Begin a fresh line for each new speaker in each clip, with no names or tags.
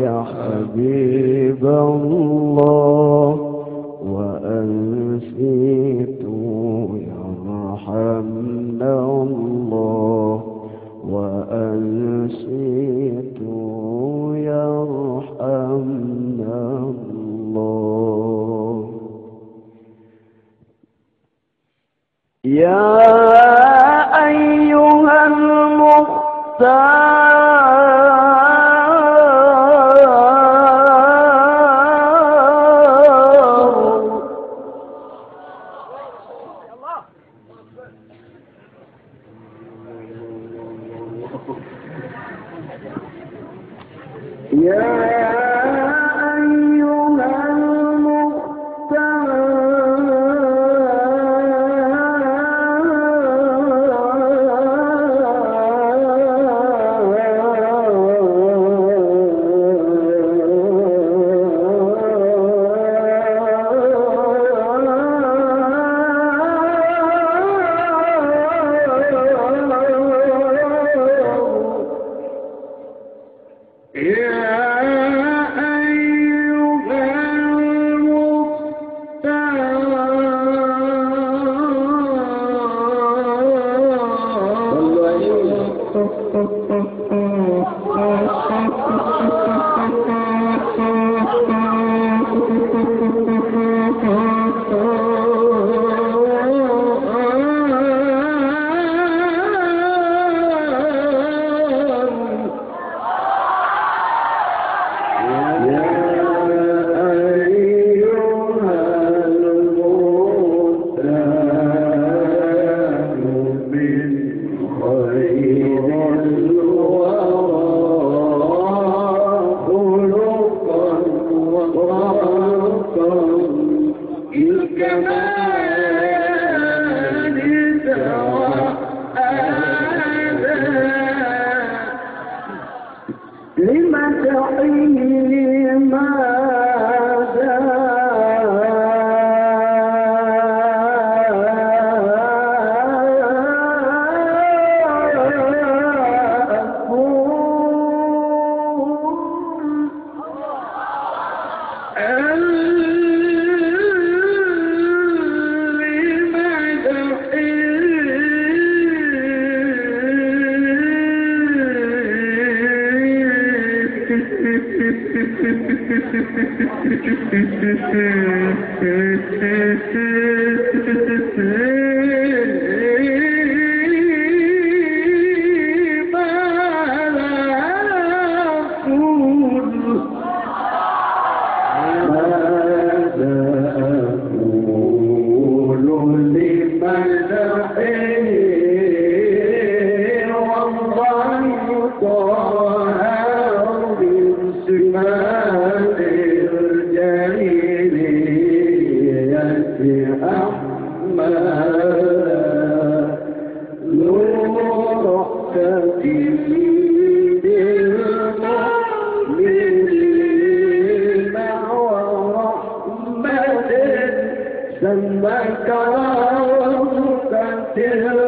يا حبيب الله وأنسيت يرحمنا الله وأنسيت يرحمنا الله. يا Yeah. hello.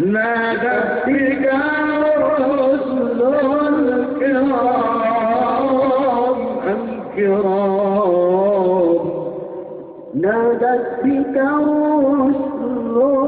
نادت بك رسل الكرام الكرام. نادت بك رسل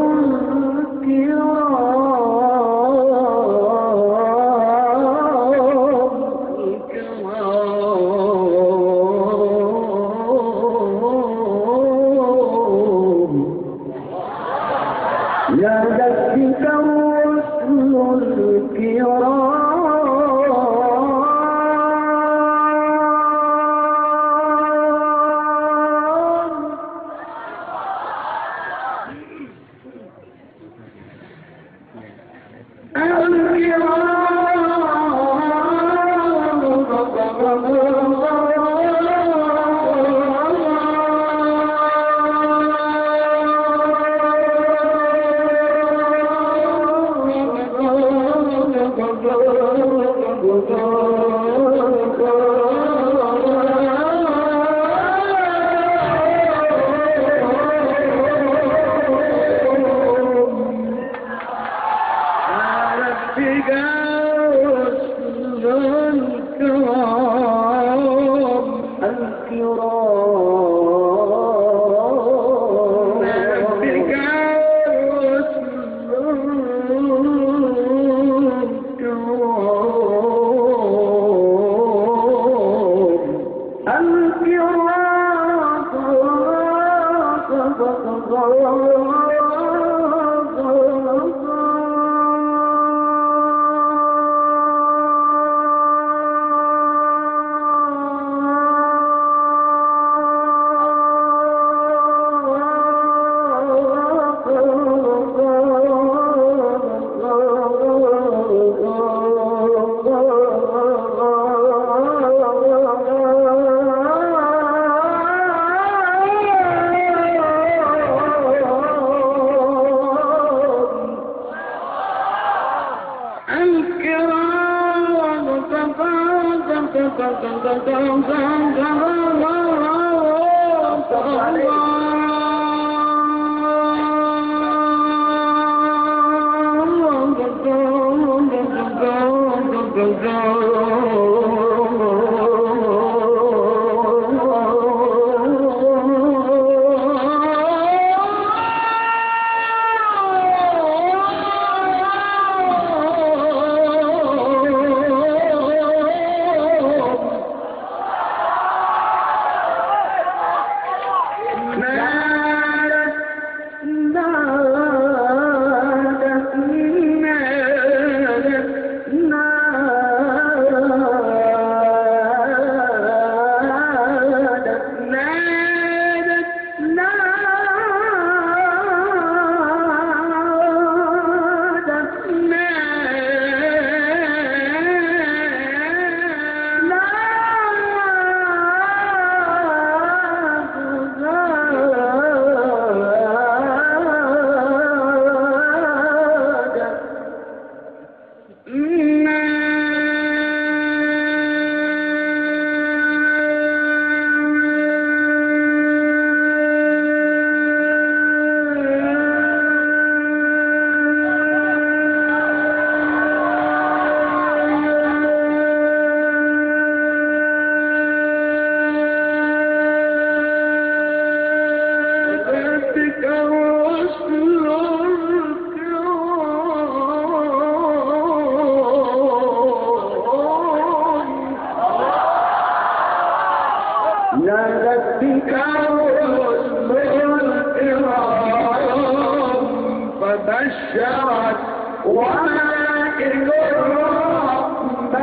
فبشرت ومائل الرحمن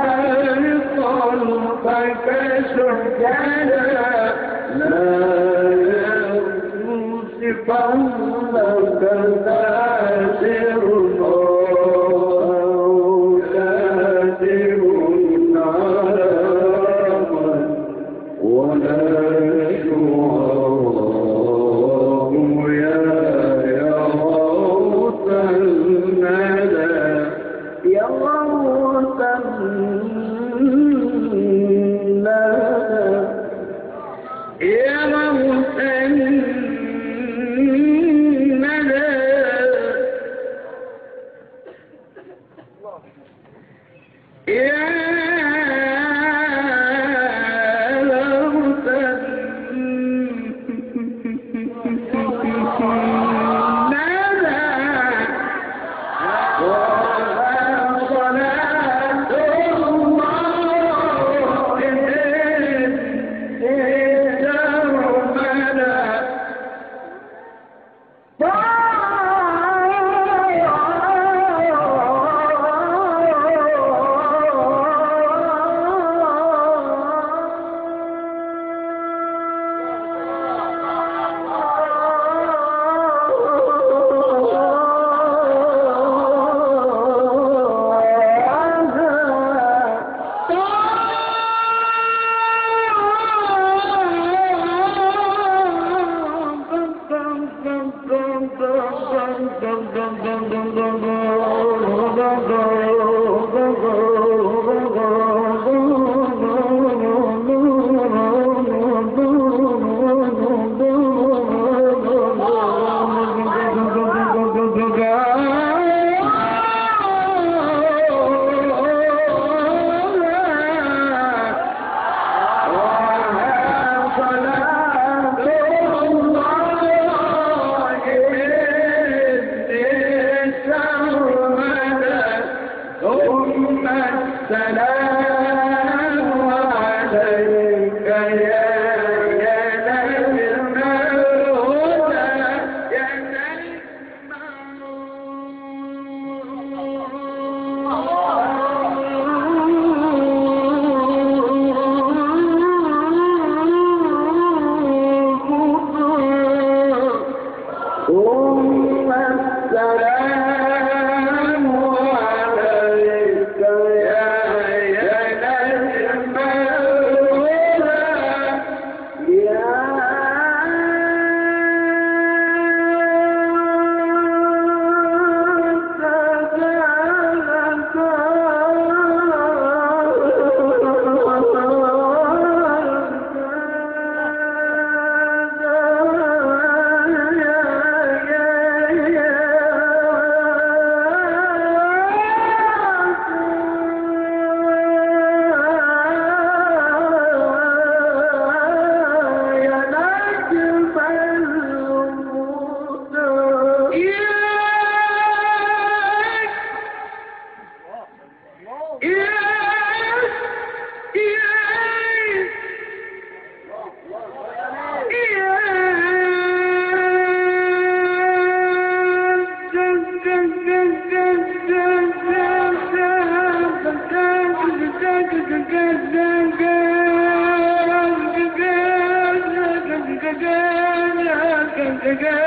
قلبك سجدا لا يوسف لك ناصر
again.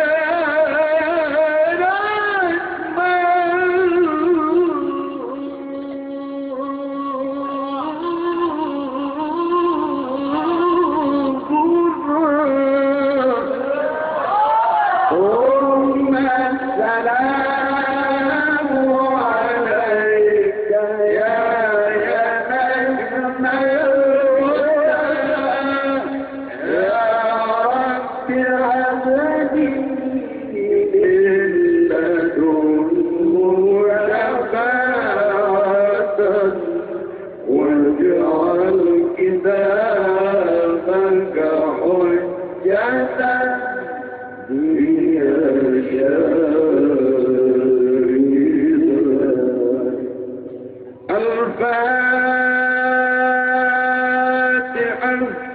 Hallelujah.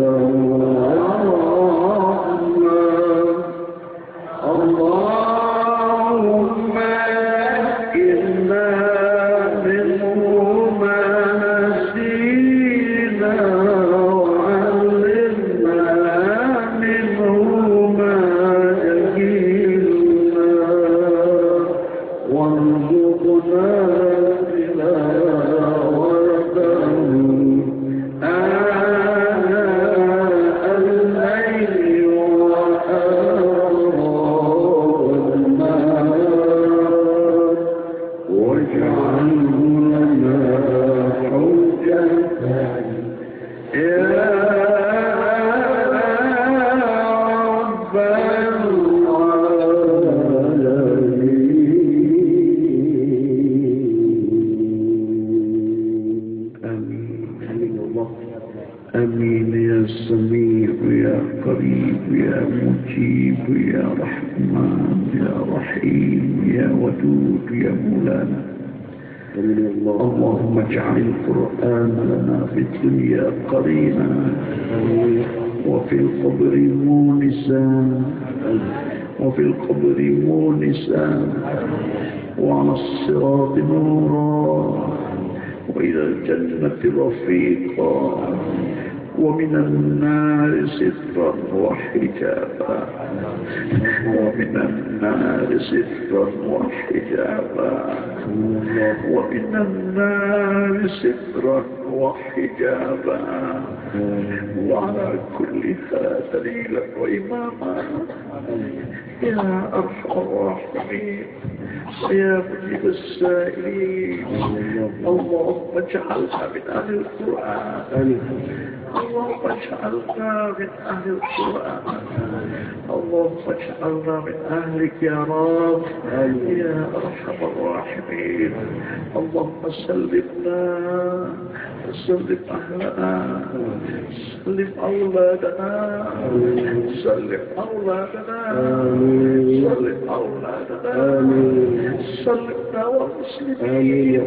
وَلَوْ في الدنيا قرينا وفي القبر مونسا وفي القبر مونسا وعلى الصراط نورا وإلى الجنة رفيقا ومن النار سترا وحجابا ومن النار سترا وحجابا ومن النار سترا وحجابا وعلى كل هذا دليلا وإماما. يا أرحم الراحمين. يا مجيب السائلين. اللهم اجعلنا من أهل القرآن. اللهم اجعلنا من أهل القرآن اللهم اجعلنا من أهلك يا رب يا أرحم الراحمين. اللهم سلمنا أهلنا سلم أولادنا. سلم أولادنا. سلم أولادنا. سلمنا والمسلمين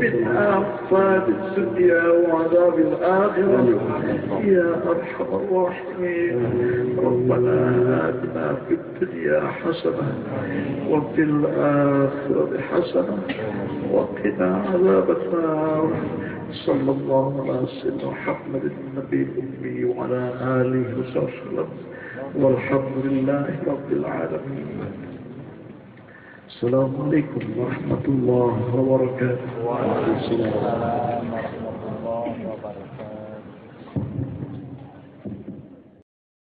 من آفات الدنيا وعذاب الآخرة. يا أرحم الراحمين. ربنا آتنا في الدنيا حسنة وفي الآخرة حسنة. وقنا عذاب النار. صلى الله على سيدنا محمد النبي الأمي وعلى آله وصحبه وسلم والحمد لله رب العالمين. السلام عليكم ورحمة الله وبركاته.
وعليكم السلام.